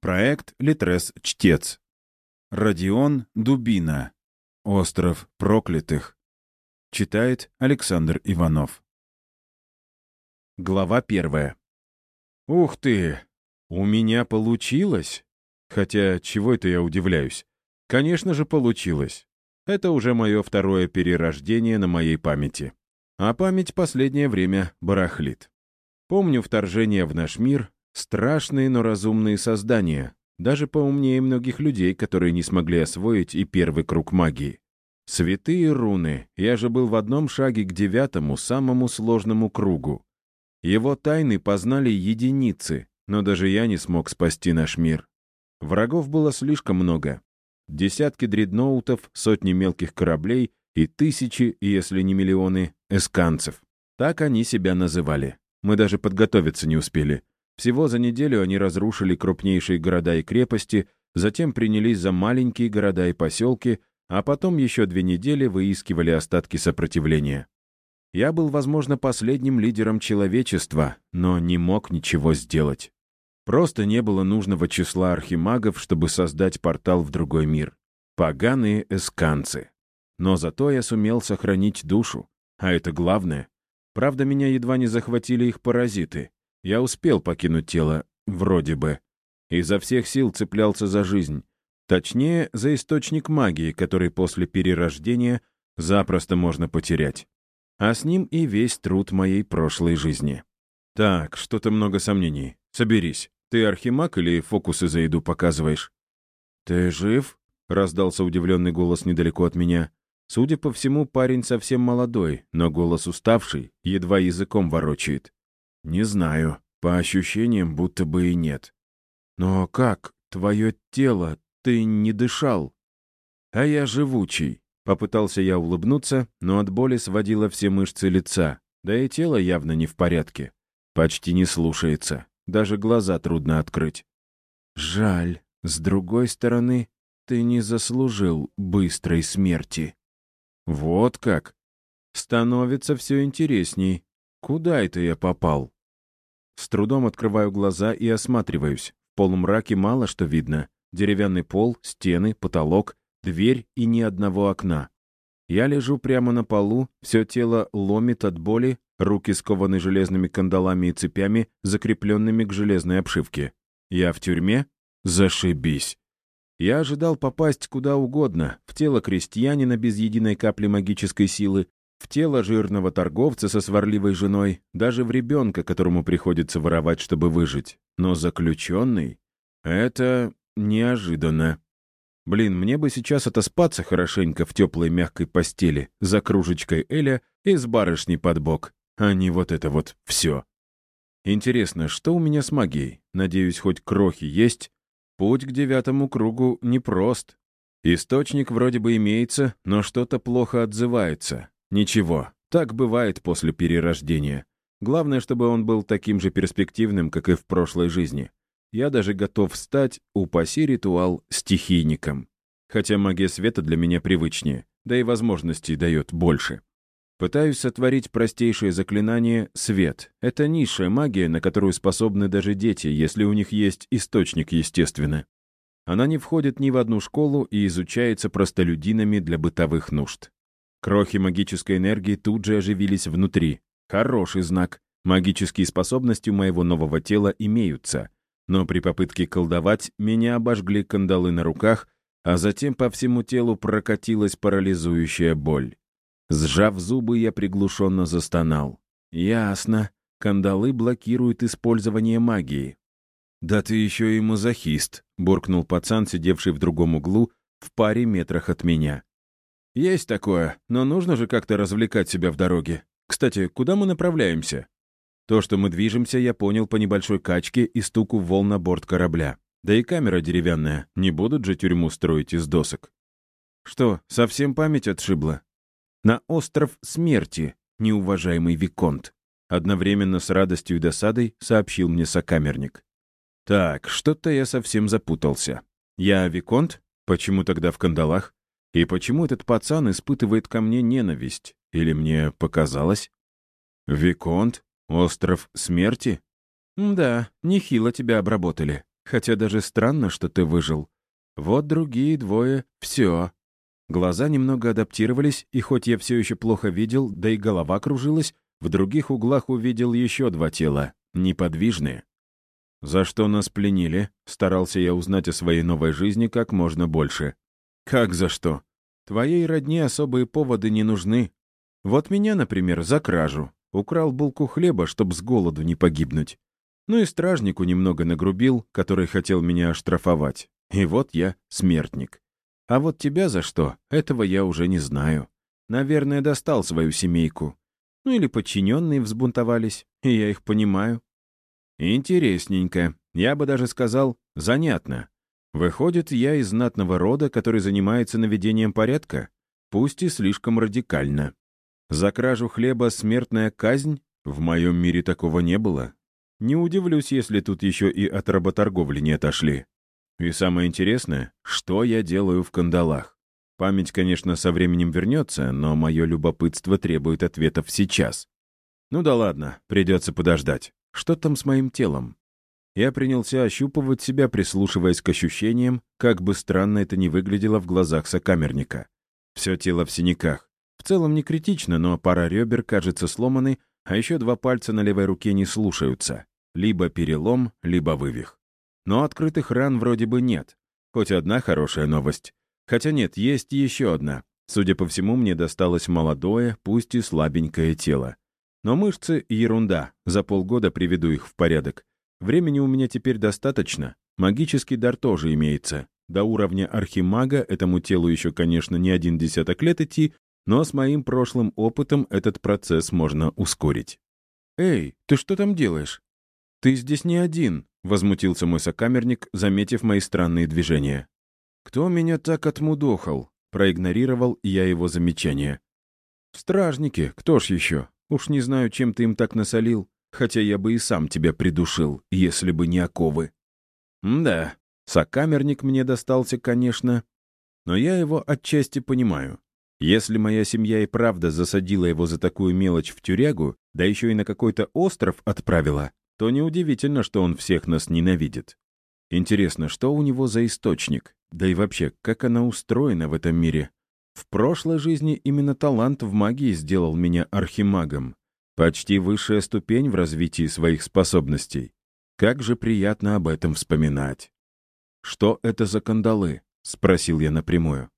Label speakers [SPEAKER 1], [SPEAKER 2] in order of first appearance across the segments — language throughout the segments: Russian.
[SPEAKER 1] Проект «Литрес-Чтец». Родион Дубина. Остров проклятых. Читает Александр Иванов. Глава первая. Ух ты! У меня получилось? Хотя, чего это я удивляюсь? Конечно же, получилось. Это уже мое второе перерождение на моей памяти. А память последнее время барахлит. Помню вторжение в наш мир, Страшные, но разумные создания, даже поумнее многих людей, которые не смогли освоить и первый круг магии. Святые руны, я же был в одном шаге к девятому, самому сложному кругу. Его тайны познали единицы, но даже я не смог спасти наш мир. Врагов было слишком много. Десятки дредноутов, сотни мелких кораблей и тысячи, если не миллионы, эсканцев. Так они себя называли. Мы даже подготовиться не успели. Всего за неделю они разрушили крупнейшие города и крепости, затем принялись за маленькие города и поселки, а потом еще две недели выискивали остатки сопротивления. Я был, возможно, последним лидером человечества, но не мог ничего сделать. Просто не было нужного числа архимагов, чтобы создать портал в другой мир. Поганые эсканцы. Но зато я сумел сохранить душу, а это главное. Правда, меня едва не захватили их паразиты. Я успел покинуть тело, вроде бы. Изо всех сил цеплялся за жизнь. Точнее, за источник магии, который после перерождения запросто можно потерять. А с ним и весь труд моей прошлой жизни. Так, что-то много сомнений. Соберись. Ты архимаг или фокусы за еду показываешь? «Ты жив?» — раздался удивленный голос недалеко от меня. Судя по всему, парень совсем молодой, но голос уставший, едва языком ворочает. «Не знаю. По ощущениям, будто бы и нет. Но как? Твое тело, ты не дышал. А я живучий. Попытался я улыбнуться, но от боли сводило все мышцы лица. Да и тело явно не в порядке. Почти не слушается. Даже глаза трудно открыть. Жаль. С другой стороны, ты не заслужил быстрой смерти. Вот как. Становится все интересней. Куда это я попал? С трудом открываю глаза и осматриваюсь. В полумраке мало что видно. Деревянный пол, стены, потолок, дверь и ни одного окна. Я лежу прямо на полу, все тело ломит от боли, руки скованы железными кандалами и цепями, закрепленными к железной обшивке. Я в тюрьме? Зашибись. Я ожидал попасть куда угодно, в тело крестьянина без единой капли магической силы, в тело жирного торговца со сварливой женой, даже в ребенка, которому приходится воровать, чтобы выжить. Но заключенный — это неожиданно. Блин, мне бы сейчас отоспаться хорошенько в теплой мягкой постели за кружечкой Эля и с барышней под бок, а не вот это вот все. Интересно, что у меня с магией? Надеюсь, хоть крохи есть? Путь к девятому кругу непрост. Источник вроде бы имеется, но что-то плохо отзывается. Ничего, так бывает после перерождения. Главное, чтобы он был таким же перспективным, как и в прошлой жизни. Я даже готов стать, упаси ритуал, стихийником. Хотя магия света для меня привычнее, да и возможностей дает больше. Пытаюсь сотворить простейшее заклинание «Свет». Это низшая магия, на которую способны даже дети, если у них есть источник, естественно. Она не входит ни в одну школу и изучается простолюдинами для бытовых нужд. Крохи магической энергии тут же оживились внутри. Хороший знак. Магические способности у моего нового тела имеются. Но при попытке колдовать меня обожгли кандалы на руках, а затем по всему телу прокатилась парализующая боль. Сжав зубы, я приглушенно застонал. «Ясно. Кандалы блокируют использование магии». «Да ты еще и мазохист», — буркнул пацан, сидевший в другом углу, в паре метрах от меня. «Есть такое, но нужно же как-то развлекать себя в дороге. Кстати, куда мы направляемся?» То, что мы движемся, я понял по небольшой качке и стуку волн на борт корабля. Да и камера деревянная, не будут же тюрьму строить из досок. Что, совсем память отшибла? На остров смерти, неуважаемый Виконт. Одновременно с радостью и досадой сообщил мне сокамерник. Так, что-то я совсем запутался. Я Виконт? Почему тогда в кандалах? И почему этот пацан испытывает ко мне ненависть? Или мне показалось? Виконт? Остров смерти? Да, нехило тебя обработали. Хотя даже странно, что ты выжил. Вот другие двое — все. Глаза немного адаптировались, и хоть я все еще плохо видел, да и голова кружилась, в других углах увидел еще два тела, неподвижные. «За что нас пленили?» — старался я узнать о своей новой жизни как можно больше. «Как за что? Твоей родне особые поводы не нужны. Вот меня, например, за кражу. Украл булку хлеба, чтоб с голоду не погибнуть. Ну и стражнику немного нагрубил, который хотел меня оштрафовать. И вот я смертник. А вот тебя за что, этого я уже не знаю. Наверное, достал свою семейку. Ну или подчиненные взбунтовались, и я их понимаю. Интересненько. Я бы даже сказал, занятно. Выходит, я из знатного рода, который занимается наведением порядка? Пусть и слишком радикально. За кражу хлеба смертная казнь? В моем мире такого не было. Не удивлюсь, если тут еще и от работорговли не отошли. И самое интересное, что я делаю в кандалах. Память, конечно, со временем вернется, но мое любопытство требует ответов сейчас. Ну да ладно, придется подождать. Что там с моим телом? Я принялся ощупывать себя, прислушиваясь к ощущениям, как бы странно это ни выглядело в глазах сокамерника. Все тело в синяках. В целом не критично, но пара ребер кажется сломанной, а еще два пальца на левой руке не слушаются. Либо перелом, либо вывих. Но открытых ран вроде бы нет. Хоть одна хорошая новость. Хотя нет, есть еще одна. Судя по всему, мне досталось молодое, пусть и слабенькое тело. Но мышцы — ерунда, за полгода приведу их в порядок. Времени у меня теперь достаточно, магический дар тоже имеется. До уровня архимага этому телу еще, конечно, не один десяток лет идти, но с моим прошлым опытом этот процесс можно ускорить. «Эй, ты что там делаешь?» «Ты здесь не один», — возмутился мой сокамерник, заметив мои странные движения. «Кто меня так отмудохал?» — проигнорировал я его замечание. «Стражники, кто ж еще? Уж не знаю, чем ты им так насолил, хотя я бы и сам тебя придушил, если бы не оковы». «Да, сокамерник мне достался, конечно, но я его отчасти понимаю. Если моя семья и правда засадила его за такую мелочь в тюрягу, да еще и на какой-то остров отправила, то неудивительно, что он всех нас ненавидит. Интересно, что у него за источник? Да и вообще, как она устроена в этом мире? В прошлой жизни именно талант в магии сделал меня архимагом. Почти высшая ступень в развитии своих способностей. Как же приятно об этом вспоминать. «Что это за кандалы?» — спросил я напрямую.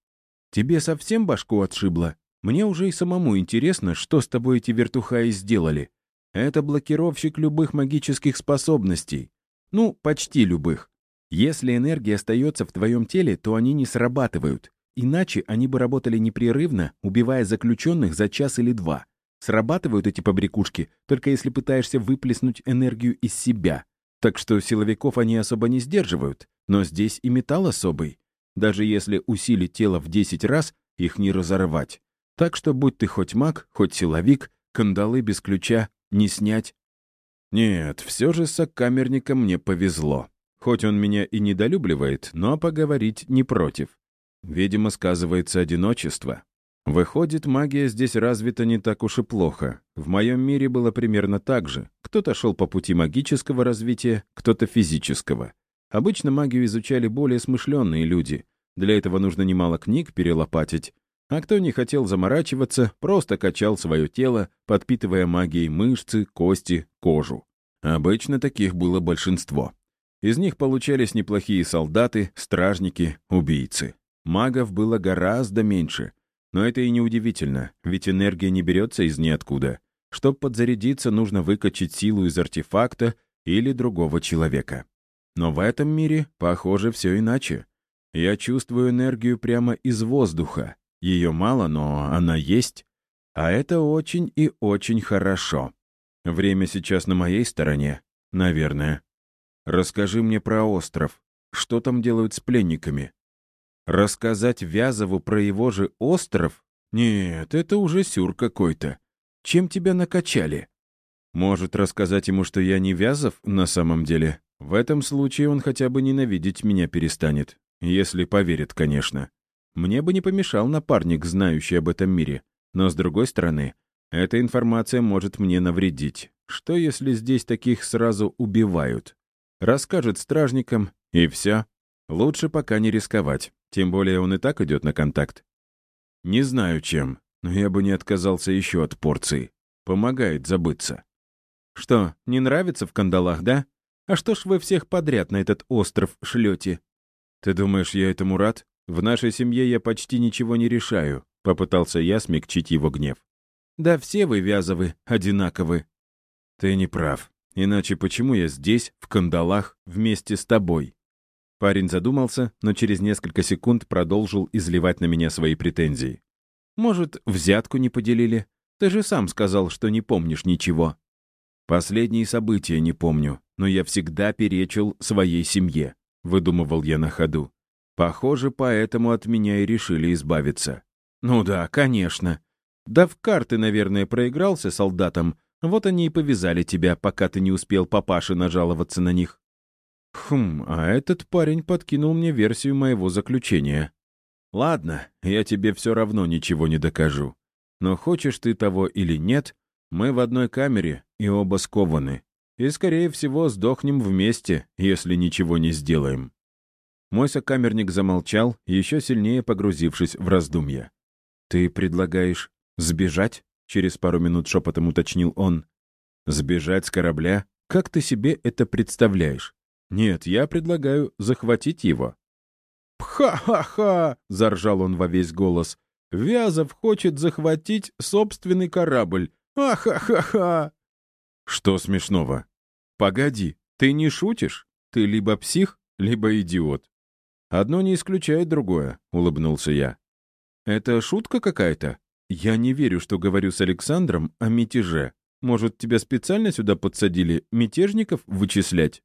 [SPEAKER 1] Тебе совсем башку отшибло? Мне уже и самому интересно, что с тобой эти вертухаи сделали. Это блокировщик любых магических способностей. Ну, почти любых. Если энергия остается в твоем теле, то они не срабатывают. Иначе они бы работали непрерывно, убивая заключенных за час или два. Срабатывают эти побрякушки, только если пытаешься выплеснуть энергию из себя. Так что силовиков они особо не сдерживают. Но здесь и металл особый. Даже если усилить тело в 10 раз, их не разорвать. Так что будь ты хоть маг, хоть силовик, кандалы без ключа не снять. Нет, все же с сокамерником мне повезло. Хоть он меня и недолюбливает, но поговорить не против. Видимо, сказывается одиночество. Выходит, магия здесь развита не так уж и плохо. В моем мире было примерно так же. Кто-то шел по пути магического развития, кто-то физического. Обычно магию изучали более смышленные люди. Для этого нужно немало книг перелопатить. А кто не хотел заморачиваться, просто качал свое тело, подпитывая магией мышцы, кости, кожу. Обычно таких было большинство. Из них получались неплохие солдаты, стражники, убийцы. Магов было гораздо меньше. Но это и не удивительно, ведь энергия не берется из ниоткуда. Чтобы подзарядиться, нужно выкачать силу из артефакта или другого человека. Но в этом мире, похоже, все иначе. Я чувствую энергию прямо из воздуха. Ее мало, но она есть. А это очень и очень хорошо. Время сейчас на моей стороне, наверное. Расскажи мне про остров. Что там делают с пленниками? Рассказать Вязову про его же остров? Нет, это уже сюр какой-то. Чем тебя накачали? Может, рассказать ему, что я не Вязов на самом деле? В этом случае он хотя бы ненавидеть меня перестанет. Если поверит, конечно. Мне бы не помешал напарник, знающий об этом мире. Но, с другой стороны, эта информация может мне навредить. Что, если здесь таких сразу убивают? Расскажет стражникам, И все. Лучше пока не рисковать. Тем более он и так идет на контакт. Не знаю чем, но я бы не отказался еще от порции. Помогает забыться. Что, не нравится в кандалах, да? А что ж вы всех подряд на этот остров шлете? Ты думаешь, я этому рад? В нашей семье я почти ничего не решаю. Попытался я смягчить его гнев. Да все вы, Вязовы, одинаковы. Ты не прав. Иначе почему я здесь, в кандалах, вместе с тобой? Парень задумался, но через несколько секунд продолжил изливать на меня свои претензии. Может, взятку не поделили? Ты же сам сказал, что не помнишь ничего. Последние события не помню, но я всегда перечил своей семье, выдумывал я на ходу. Похоже, поэтому от меня и решили избавиться. Ну да, конечно. Да в карты, наверное, проигрался солдатам, вот они и повязали тебя, пока ты не успел папаше нажаловаться на них. Хм, а этот парень подкинул мне версию моего заключения. Ладно, я тебе все равно ничего не докажу. Но хочешь ты того или нет, мы в одной камере и оба скованы. И, скорее всего, сдохнем вместе, если ничего не сделаем. Мой сокамерник замолчал, еще сильнее погрузившись в раздумья. «Ты предлагаешь сбежать?» — через пару минут шепотом уточнил он. «Сбежать с корабля? Как ты себе это представляешь? Нет, я предлагаю захватить его». «Пха-ха-ха!» — заржал он во весь голос. «Вязов хочет захватить собственный корабль. Ха-ха-ха!» «Что смешного?» «Погоди, ты не шутишь? Ты либо псих, либо идиот». «Одно не исключает другое», — улыбнулся я. «Это шутка какая-то? Я не верю, что говорю с Александром о мятеже. Может, тебя специально сюда подсадили мятежников вычислять?»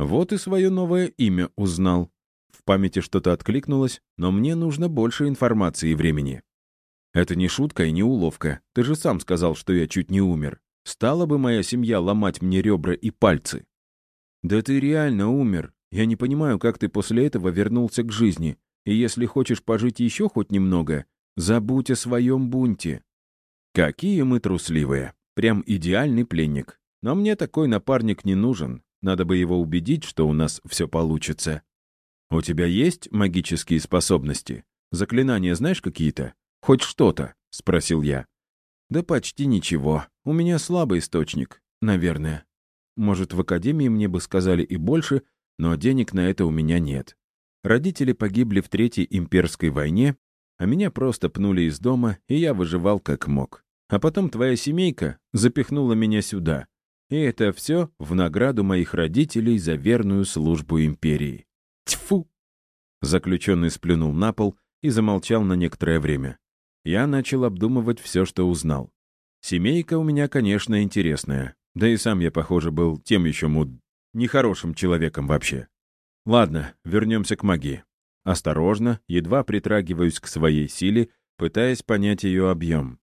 [SPEAKER 1] Вот и свое новое имя узнал. В памяти что-то откликнулось, но мне нужно больше информации и времени. Это не шутка и не уловка. Ты же сам сказал, что я чуть не умер. Стала бы моя семья ломать мне ребра и пальцы? Да ты реально умер. Я не понимаю, как ты после этого вернулся к жизни. И если хочешь пожить еще хоть немного, забудь о своем бунте. Какие мы трусливые. Прям идеальный пленник. Но мне такой напарник не нужен. Надо бы его убедить, что у нас все получится. У тебя есть магические способности? Заклинания знаешь какие-то? Хоть что-то?» — спросил я. «Да почти ничего. У меня слабый источник, наверное. Может, в академии мне бы сказали и больше, но денег на это у меня нет. Родители погибли в Третьей имперской войне, а меня просто пнули из дома, и я выживал как мог. А потом твоя семейка запихнула меня сюда. И это все в награду моих родителей за верную службу империи. Тьфу!» Заключенный сплюнул на пол и замолчал на некоторое время. Я начал обдумывать все, что узнал. Семейка у меня, конечно, интересная. Да и сам я, похоже, был тем еще муд... нехорошим человеком вообще. Ладно, вернемся к магии. Осторожно, едва притрагиваюсь к своей силе, пытаясь понять ее объем.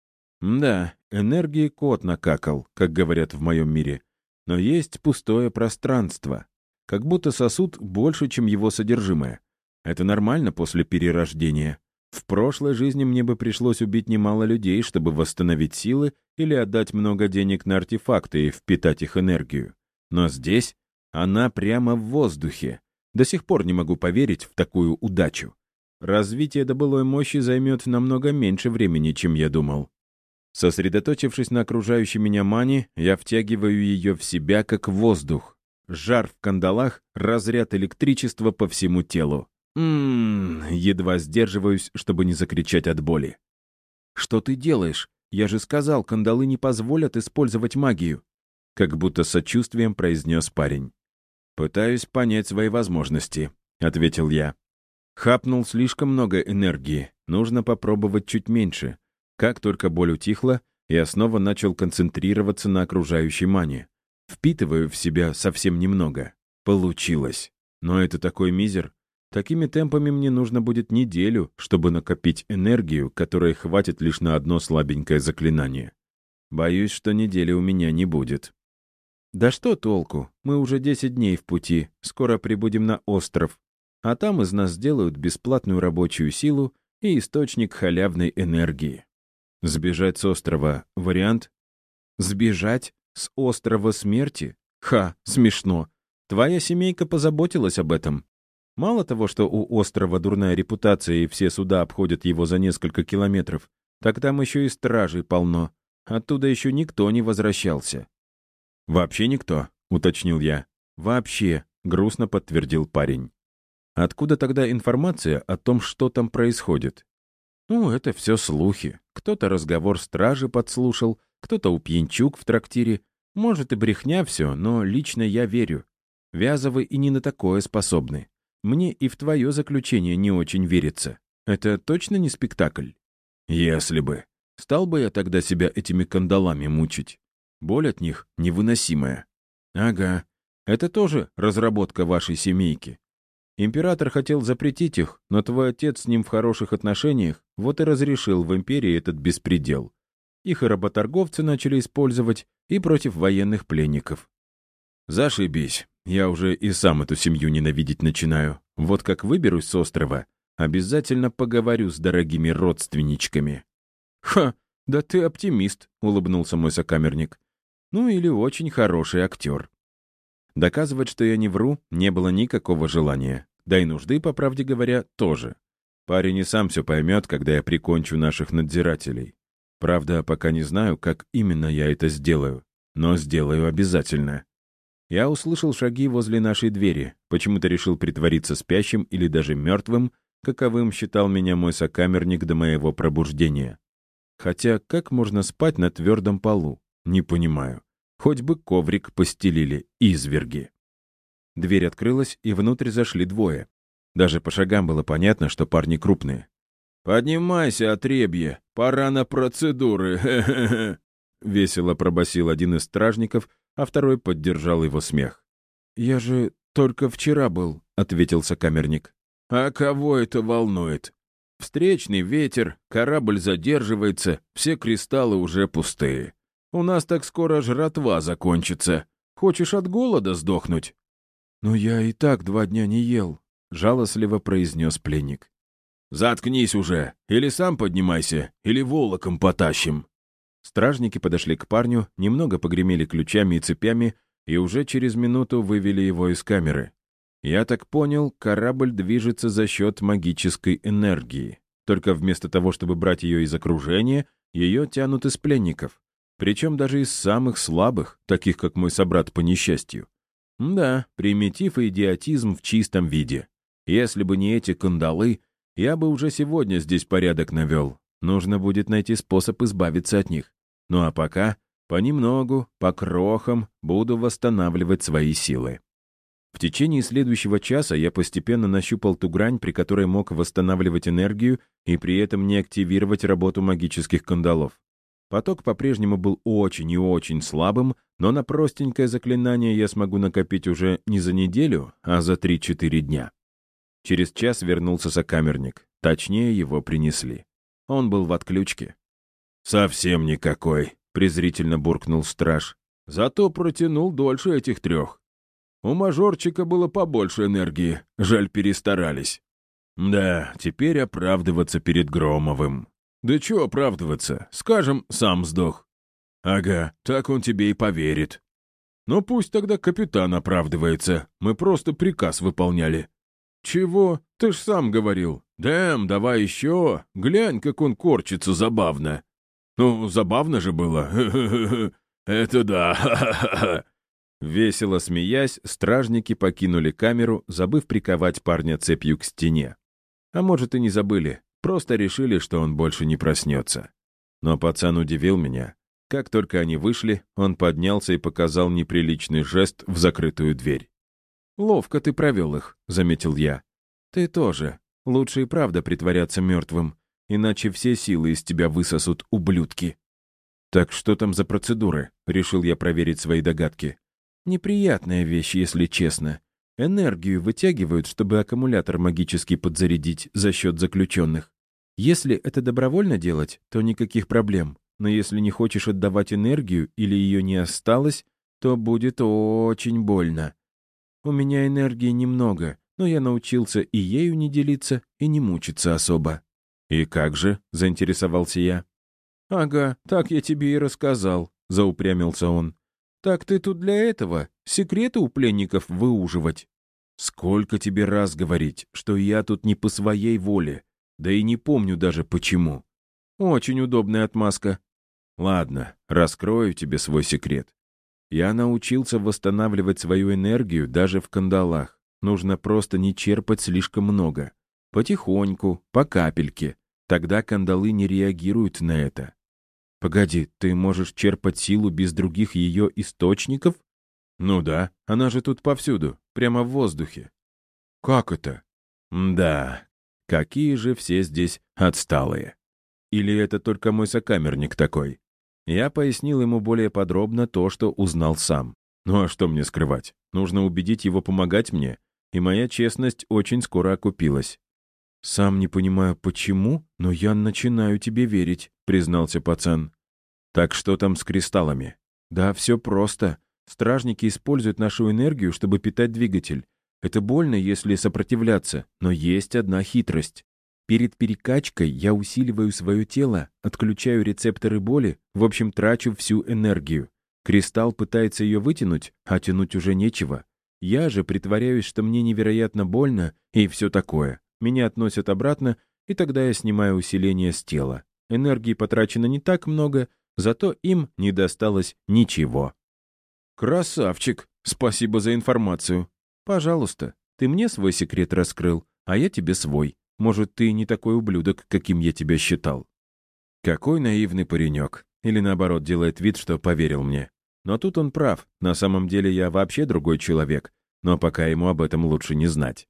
[SPEAKER 1] Да, энергии кот накакал, как говорят в моем мире. Но есть пустое пространство. Как будто сосуд больше, чем его содержимое. Это нормально после перерождения. В прошлой жизни мне бы пришлось убить немало людей, чтобы восстановить силы или отдать много денег на артефакты и впитать их энергию. Но здесь она прямо в воздухе. До сих пор не могу поверить в такую удачу. Развитие до былой мощи займет намного меньше времени, чем я думал. Сосредоточившись на окружающей меня мане, я втягиваю ее в себя, как воздух. Жар в кандалах, разряд электричества по всему телу. Ммм, едва сдерживаюсь, чтобы не закричать от боли. «Что ты делаешь? Я же сказал, кандалы не позволят использовать магию!» Как будто сочувствием произнес парень. «Пытаюсь понять свои возможности», — ответил я. Хапнул слишком много энергии, нужно попробовать чуть меньше. Как только боль утихла, я снова начал концентрироваться на окружающей мане. Впитываю в себя совсем немного. Получилось. Но это такой мизер, Такими темпами мне нужно будет неделю, чтобы накопить энергию, которой хватит лишь на одно слабенькое заклинание. Боюсь, что недели у меня не будет. Да что толку? Мы уже 10 дней в пути, скоро прибудем на остров. А там из нас сделают бесплатную рабочую силу и источник халявной энергии. Сбежать с острова — вариант? Сбежать с острова смерти? Ха, смешно. Твоя семейка позаботилась об этом. Мало того, что у острова дурная репутация и все суда обходят его за несколько километров, так там еще и стражей полно. Оттуда еще никто не возвращался. «Вообще никто», — уточнил я. «Вообще», — грустно подтвердил парень. «Откуда тогда информация о том, что там происходит?» «Ну, это все слухи. Кто-то разговор стражи подслушал, кто-то у пьянчук в трактире. Может, и брехня все, но лично я верю. Вязовы и не на такое способны. Мне и в твое заключение не очень верится. Это точно не спектакль? Если бы. Стал бы я тогда себя этими кандалами мучить. Боль от них невыносимая. Ага. Это тоже разработка вашей семейки. Император хотел запретить их, но твой отец с ним в хороших отношениях, вот и разрешил в империи этот беспредел. Их и работорговцы начали использовать, и против военных пленников. Зашибись. Я уже и сам эту семью ненавидеть начинаю. Вот как выберусь с острова, обязательно поговорю с дорогими родственничками. «Ха, да ты оптимист», — улыбнулся мой сокамерник. «Ну или очень хороший актер». Доказывать, что я не вру, не было никакого желания. Да и нужды, по правде говоря, тоже. Парень и сам все поймет, когда я прикончу наших надзирателей. Правда, пока не знаю, как именно я это сделаю. Но сделаю обязательно. Я услышал шаги возле нашей двери, почему-то решил притвориться спящим или даже мертвым, каковым считал меня мой сокамерник до моего пробуждения. Хотя как можно спать на твердом полу? Не понимаю. Хоть бы коврик постелили, изверги. Дверь открылась, и внутрь зашли двое. Даже по шагам было понятно, что парни крупные. «Поднимайся, отребье! Пора на процедуры! Весело пробасил один из стражников, а второй поддержал его смех. «Я же только вчера был», — ответил сокамерник. «А кого это волнует? Встречный ветер, корабль задерживается, все кристаллы уже пустые. У нас так скоро жратва закончится. Хочешь от голода сдохнуть?» «Но я и так два дня не ел», — жалостливо произнес пленник. «Заткнись уже! Или сам поднимайся, или волоком потащим!» Стражники подошли к парню, немного погремели ключами и цепями и уже через минуту вывели его из камеры. Я так понял, корабль движется за счет магической энергии. Только вместо того, чтобы брать ее из окружения, ее тянут из пленников. Причем даже из самых слабых, таких как мой собрат по несчастью. Да, примитив и идиотизм в чистом виде. Если бы не эти кандалы, я бы уже сегодня здесь порядок навел, Нужно будет найти способ избавиться от них. Ну а пока, понемногу, по крохам, буду восстанавливать свои силы. В течение следующего часа я постепенно нащупал ту грань, при которой мог восстанавливать энергию и при этом не активировать работу магических кандалов. Поток по-прежнему был очень и очень слабым, но на простенькое заклинание я смогу накопить уже не за неделю, а за 3-4 дня. Через час вернулся сокамерник. Точнее, его принесли. Он был в отключке. «Совсем никакой», — презрительно буркнул страж. «Зато протянул дольше этих трех. У мажорчика было побольше энергии, жаль, перестарались. Да, теперь оправдываться перед Громовым. Да чего оправдываться? Скажем, сам сдох. Ага, так он тебе и поверит. Но пусть тогда капитан оправдывается, мы просто приказ выполняли. Чего? Ты ж сам говорил. «Дэм, давай еще! Глянь, как он корчится забавно!» «Ну, забавно же было! Это да! Весело смеясь, стражники покинули камеру, забыв приковать парня цепью к стене. А может, и не забыли, просто решили, что он больше не проснется. Но пацан удивил меня. Как только они вышли, он поднялся и показал неприличный жест в закрытую дверь. «Ловко ты провел их», — заметил я. «Ты тоже», Лучше и правда притворяться мертвым, иначе все силы из тебя высосут, ублюдки. Так что там за процедуры? Решил я проверить свои догадки. Неприятная вещь, если честно. Энергию вытягивают, чтобы аккумулятор магически подзарядить за счет заключенных. Если это добровольно делать, то никаких проблем. Но если не хочешь отдавать энергию или ее не осталось, то будет очень больно. У меня энергии немного, но я научился и ею не делиться, и не мучиться особо. «И как же?» — заинтересовался я. «Ага, так я тебе и рассказал», — заупрямился он. Так ты тут для этого? Секреты у пленников выуживать? Сколько тебе раз говорить, что я тут не по своей воле, да и не помню даже почему. Очень удобная отмазка. Ладно, раскрою тебе свой секрет. Я научился восстанавливать свою энергию даже в кандалах. Нужно просто не черпать слишком много. Потихоньку, по капельке. Тогда кандалы не реагируют на это. Погоди, ты можешь черпать силу без других ее источников? Ну да, она же тут повсюду, прямо в воздухе. Как это? Да, какие же все здесь отсталые. Или это только мой сокамерник такой? Я пояснил ему более подробно то, что узнал сам. Ну а что мне скрывать? Нужно убедить его помогать мне, и моя честность очень скоро окупилась. «Сам не понимаю, почему, но я начинаю тебе верить», — признался пацан. «Так что там с кристаллами?» «Да, все просто. Стражники используют нашу энергию, чтобы питать двигатель. Это больно, если сопротивляться, но есть одна хитрость. Перед перекачкой я усиливаю свое тело, отключаю рецепторы боли, в общем, трачу всю энергию. Кристалл пытается ее вытянуть, а тянуть уже нечего. Я же притворяюсь, что мне невероятно больно и все такое. Меня относят обратно, и тогда я снимаю усиление с тела. Энергии потрачено не так много, зато им не досталось ничего. «Красавчик! Спасибо за информацию. Пожалуйста, ты мне свой секрет раскрыл, а я тебе свой. Может, ты не такой ублюдок, каким я тебя считал». Какой наивный паренек. Или наоборот, делает вид, что поверил мне. Но тут он прав. На самом деле я вообще другой человек. Но пока ему об этом лучше не знать.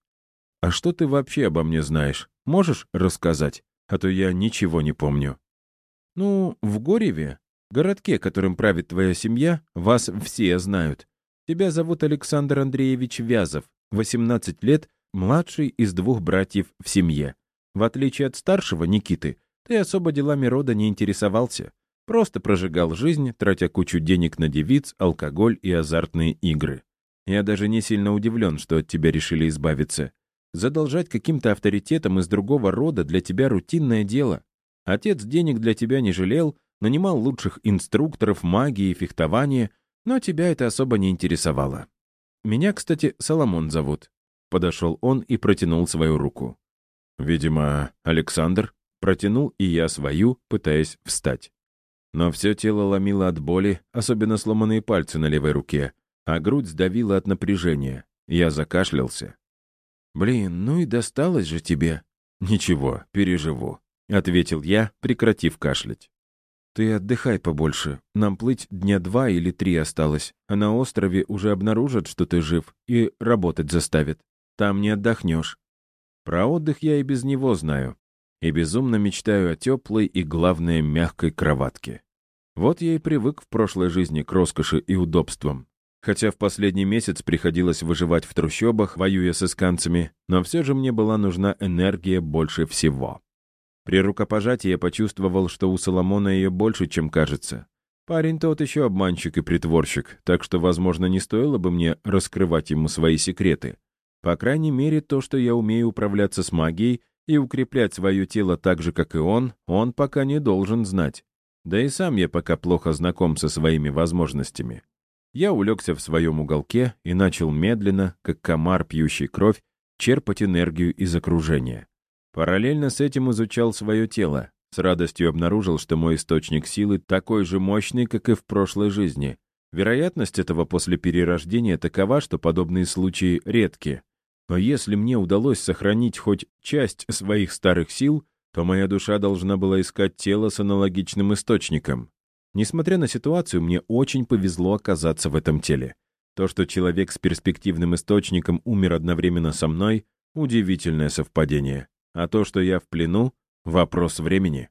[SPEAKER 1] «А что ты вообще обо мне знаешь? Можешь рассказать? А то я ничего не помню». «Ну, в Гореве, городке, которым правит твоя семья, вас все знают. Тебя зовут Александр Андреевич Вязов, 18 лет, младший из двух братьев в семье. В отличие от старшего, Никиты, ты особо делами рода не интересовался. Просто прожигал жизнь, тратя кучу денег на девиц, алкоголь и азартные игры. Я даже не сильно удивлен, что от тебя решили избавиться. Задолжать каким-то авторитетом из другого рода для тебя рутинное дело. Отец денег для тебя не жалел, нанимал лучших инструкторов магии и фехтования, но тебя это особо не интересовало. Меня, кстати, Соломон зовут. Подошел он и протянул свою руку. Видимо, Александр протянул и я свою, пытаясь встать. Но все тело ломило от боли, особенно сломанные пальцы на левой руке, а грудь сдавила от напряжения. Я закашлялся. «Блин, ну и досталось же тебе». «Ничего, переживу», — ответил я, прекратив кашлять. «Ты отдыхай побольше. Нам плыть дня два или три осталось, а на острове уже обнаружат, что ты жив, и работать заставят. Там не отдохнешь. Про отдых я и без него знаю. И безумно мечтаю о теплой и, главное, мягкой кроватке. Вот я и привык в прошлой жизни к роскоши и удобствам. Хотя в последний месяц приходилось выживать в трущобах, воюя с исканцами, но все же мне была нужна энергия больше всего. При рукопожатии я почувствовал, что у Соломона ее больше, чем кажется. Парень тот еще обманщик и притворщик, так что, возможно, не стоило бы мне раскрывать ему свои секреты. По крайней мере, то, что я умею управляться с магией и укреплять свое тело так же, как и он, он пока не должен знать. Да и сам я пока плохо знаком со своими возможностями. Я улегся в своем уголке и начал медленно, как комар, пьющий кровь, черпать энергию из окружения. Параллельно с этим изучал свое тело. С радостью обнаружил, что мой источник силы такой же мощный, как и в прошлой жизни. Вероятность этого после перерождения такова, что подобные случаи редки. Но если мне удалось сохранить хоть часть своих старых сил, то моя душа должна была искать тело с аналогичным источником. Несмотря на ситуацию, мне очень повезло оказаться в этом теле. То, что человек с перспективным источником умер одновременно со мной — удивительное совпадение. А то, что я в плену — вопрос времени.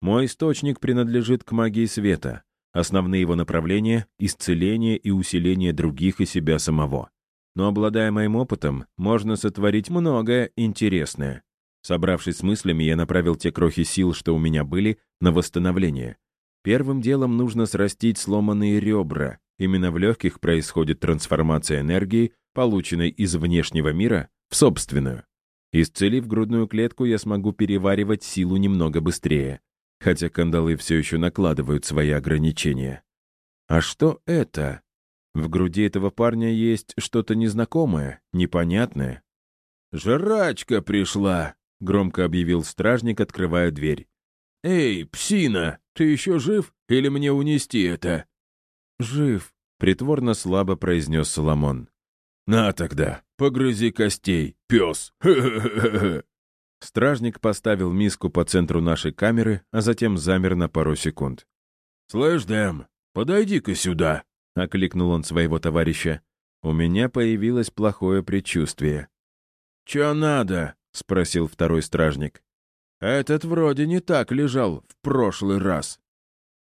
[SPEAKER 1] Мой источник принадлежит к магии света. Основные его направления — исцеление и усиление других и себя самого. Но обладая моим опытом, можно сотворить многое интересное. Собравшись с мыслями, я направил те крохи сил, что у меня были, на восстановление. Первым делом нужно срастить сломанные ребра. Именно в легких происходит трансформация энергии, полученной из внешнего мира, в собственную. Исцелив грудную клетку, я смогу переваривать силу немного быстрее, хотя кандалы все еще накладывают свои ограничения. А что это? В груди этого парня есть что-то незнакомое, непонятное.
[SPEAKER 2] «Жрачка пришла!» — громко объявил стражник, открывая дверь. «Эй, псина, ты еще жив или мне унести это?»
[SPEAKER 1] «Жив», — притворно слабо произнес Соломон.
[SPEAKER 2] «На тогда, погрызи костей, пес!»
[SPEAKER 1] Стражник поставил миску по центру нашей камеры, а затем замер на пару секунд.
[SPEAKER 2] «Слышь, Дэм, подойди-ка сюда!» — окликнул он своего товарища.
[SPEAKER 1] У меня появилось плохое предчувствие.
[SPEAKER 2] «Чё надо?» — спросил второй стражник. «Этот вроде не так лежал в прошлый раз».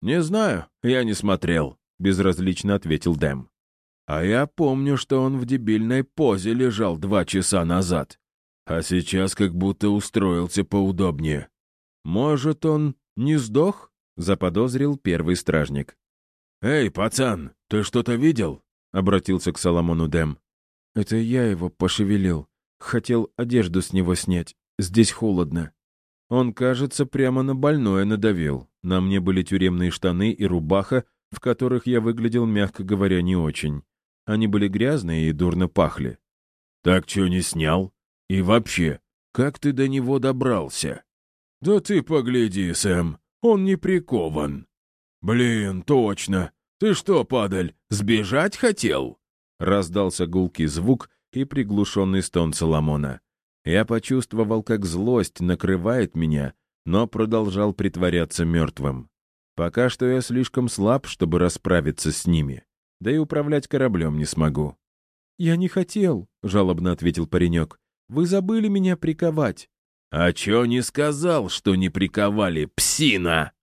[SPEAKER 2] «Не знаю, я не смотрел», — безразлично ответил Дэм. «А я помню, что он в дебильной позе лежал два часа назад, а сейчас как будто устроился поудобнее. Может, он не сдох?» — заподозрил первый стражник. «Эй, пацан, ты что-то видел?» — обратился к Соломону Дэм.
[SPEAKER 1] «Это я его пошевелил. Хотел одежду с него снять. Здесь холодно». Он, кажется, прямо на больное надавил. На мне были тюремные штаны и рубаха, в которых я выглядел, мягко говоря, не очень. Они были грязные и дурно пахли.
[SPEAKER 2] «Так что не снял? И вообще, как ты до него добрался?» «Да ты погляди, Сэм, он не прикован». «Блин, точно! Ты что, падаль, сбежать хотел?»
[SPEAKER 1] Раздался гулкий звук и приглушенный стон Соломона. Я почувствовал, как злость накрывает меня, но продолжал притворяться мертвым. Пока что я слишком слаб, чтобы расправиться с ними. Да и управлять кораблем не смогу. «Я не хотел», — жалобно ответил паренек. «Вы забыли меня приковать».
[SPEAKER 2] «А чё не сказал, что не приковали, псина?»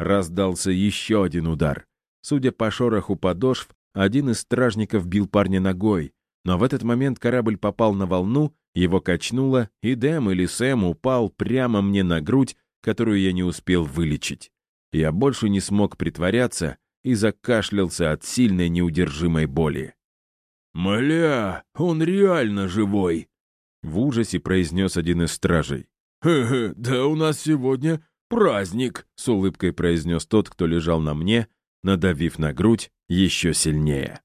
[SPEAKER 1] Раздался еще один удар. Судя по шороху подошв, один из стражников бил парня ногой, но в этот момент корабль попал на волну его качнуло, и Дэм или Сэм упал прямо мне на грудь, которую я не успел вылечить. Я больше не смог притворяться и закашлялся от сильной неудержимой боли.
[SPEAKER 2] «Мля, он реально живой!»
[SPEAKER 1] В ужасе произнес один из стражей.
[SPEAKER 2] «Хе-хе, да у нас сегодня праздник!»
[SPEAKER 1] С улыбкой произнес тот, кто лежал на мне, надавив на грудь еще сильнее.